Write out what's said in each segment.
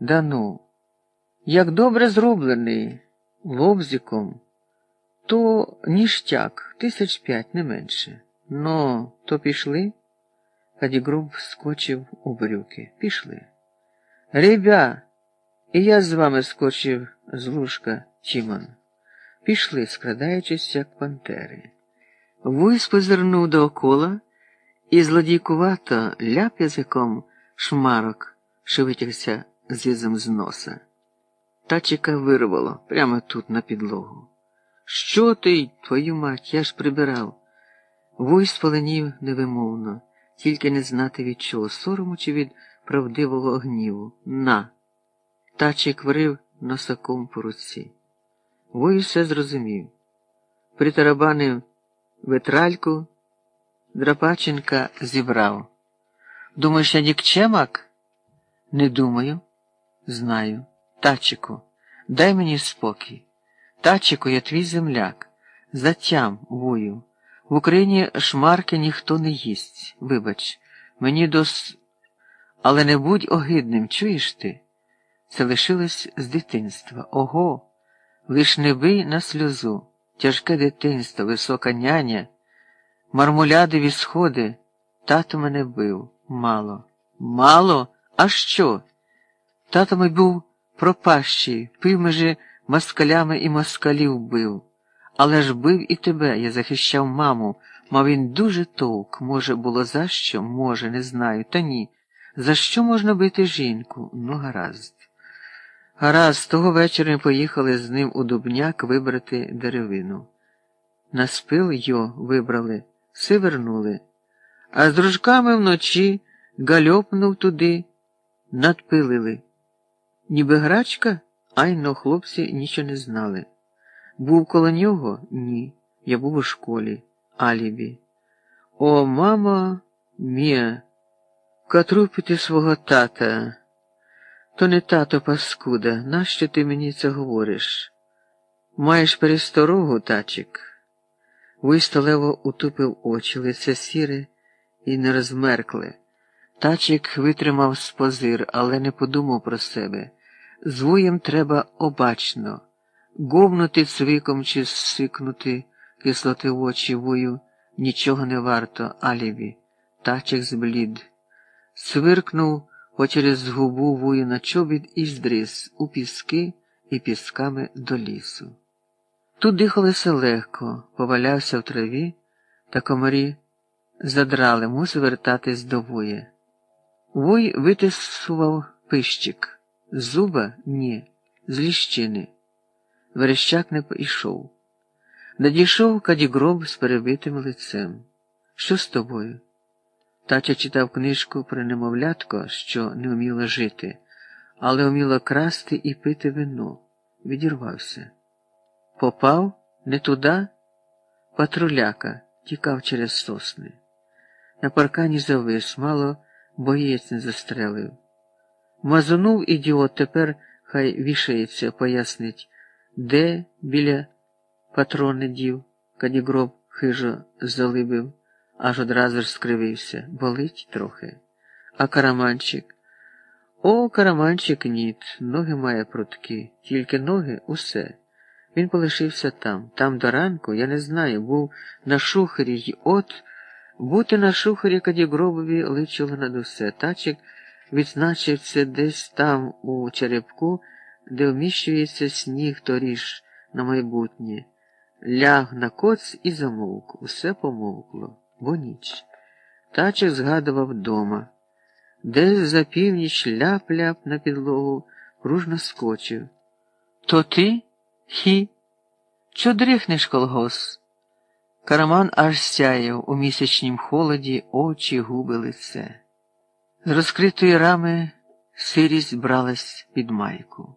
Да ну, як добре зроблений лобзиком, то ніштяк, тисяч п'ять не менше. Ну, то пішли? Кадігруб вскочив у брюки. Пішли. Ребя, і я з вами скочив з лужка Тімон. Пішли, скрадаючись, як пантери. Вуйс позирнув доокола і злодійкувато ляп язиком шмарок, що витягся зізом з носа. Тачика вирвало прямо тут на підлогу. Що ти, твою мать, я ж прибирав. Вуйс спаленів невимовно, тільки не знати від чого, сорому чи від правдивого гніву. На. Тачик врив носаком по руці. Вой все зрозумів. Притарабанив витральку, Драпаченка зібрав. Думаєш, я нікчемак? Не думаю, знаю. Тачику, дай мені спокій. Тачику, я твій земляк. Затям, вою. В Україні шмарки ніхто не їсть. Вибач, мені дос. Але не будь огидним, чуєш ти? Це лишилось з дитинства. Ого, лиш не бий на сльозу, тяжке дитинство, висока няня, мармулядові сходи. Тато мене бив. Мало. Мало? А що? Тато мій був пропащий, пив межи москалями і москалів бив. Але ж бив і тебе, я захищав маму, мав він дуже товк, може, було за що, може, не знаю, та ні. За що можна бити жінку? Ну, гаразд. Гаразд, того вечора ми поїхали з ним у Дубняк вибрати деревину. На спил йо вибрали, все вернули, а з дружками вночі гальопнув туди, надпилили. Ніби грачка, айно хлопці нічого не знали. Був коло нього? Ні. Я був у школі, алібі. О, мама мія, катрупити свого тата. То не тато паскуда, нащо ти мені це говориш? Маєш пересторогу, тачик? Висталево утупив очі, лице сіре і не розмеркле. Тачик витримав спозир, але не подумав про себе. З вуєм треба обачно. Говнути цвиком чи сикнути кислоти в очі вою нічого не варто, алібі. Тачик зблід. Свиркнув очерез губу вую на чобіт і здрис у піски і пісками до лісу. Тут дихалося легко, повалявся в траві, та комарі задрали, мусив вертатись до воя. Вой витисував пищик. Зуба ні, з ліщини. Верещак не пішов. Надійшов кадігроб з перебитим лицем. Що з тобою? Тача читав книжку про немовлятко, що не вміло жити, але вміло красти і пити вино. Відірвався. Попав не туди, патруляка тікав через сосни. На паркані завис, мало боєць не застрелив. Мазунув ідіот, тепер хай вішається, пояснить, де біля патрони дів, кадігроб хижо залибив, аж одразу ж скривився, болить трохи. А караманчик? О, караманчик ніт, ноги має прутки, тільки ноги усе. Він полишився там. Там до ранку, я не знаю, був на шухері й от бути на шухері кадігробові личило над усе. Тачик відзначився десь там у черепку, де вміщується сніг торіж на майбутнє. Ляг на коц і замовк. Усе помовкло, бо ніч. Тачик згадував дома. Десь за північ ляп-ляп на підлогу пружно скочив. То ти? Хі? Чо дрихнеш, колгос? Караман аж сяяв у місячнім холоді очі губи лице. З розкритої рами сирість бралась під майку.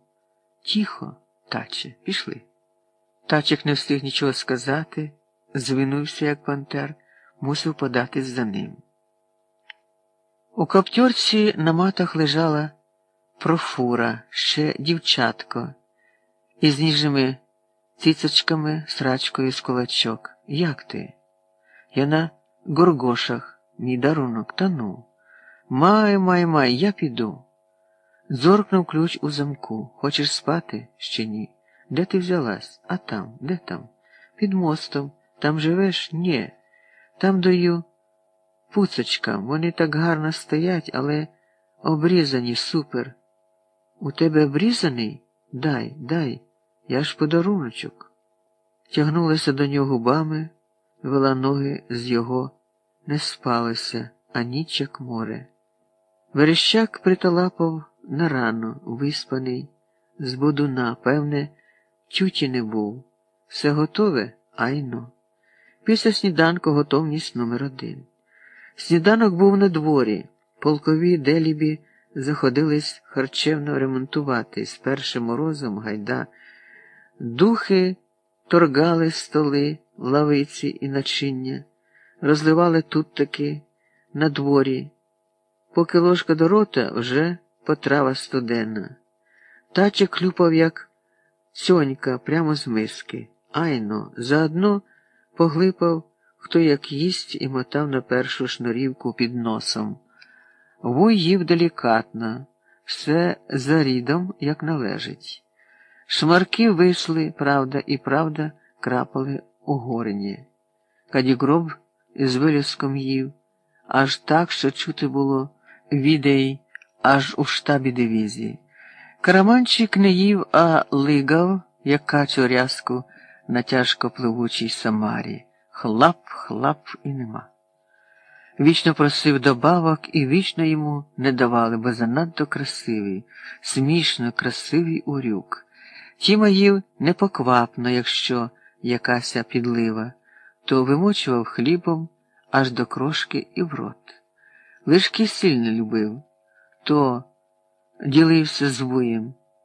Тихо, таче, пішли. Тачик не встиг нічого сказати, звинувся, як пантер, мусив податись за ним. У каптюрці на матах лежала профура, ще дівчатко, із ніжними цицочками, срачкою з кулачок. Як ти? Я на горгошах, мій дарунок, та ну. Май, май, май, я піду. Зоркнув ключ у замку. Хочеш спати? Ще ні. Де ти взялась? А там, де там? Під мостом. Там живеш? Ні. Там даю пуцочкам. Вони так гарно стоять, але обрізані супер. У тебе обрізаний? Дай, дай. Я ж подаруночок. Тягнулася до нього губами, вела ноги з його, не спалося, а ніч як море. Верещак приталапав на рану, виспаний, з бодуна, певне, тюті не був. Все готове? Айно. Після сніданку готовність номер один. Сніданок був на дворі. Полкові делібі заходились харчевно ремонтувати з першим морозом гайда. Духи торгали столи, лавиці і начиння, розливали тут таки на дворі. Поки ложка до рота вже потрава студенна. Таче клюпав, як цьонька, прямо з миски. Айно, заодно поглипав, хто як їсть і мотав на першу шнурівку під носом. Вуй їв делікатно, все за рідом, як належить. Шмарки вийшли, правда, і правда крапали у горені. Кадігроб із вилізком їв, аж так, що чути було відей, аж у штабі дивізії. Караманчик не їв, а лигав, як качу рязку на тяжко пливучій Самарі. Хлап, хлап і нема. Вічно просив добавок і вічно йому не давали, бо занадто красивий, смішно красивий урюк. Тіма їв непоквапно, якщо якася підлива, то вимочував хлібом аж до крошки і в рот. Лиш сильно любив, то ділився з вуєм.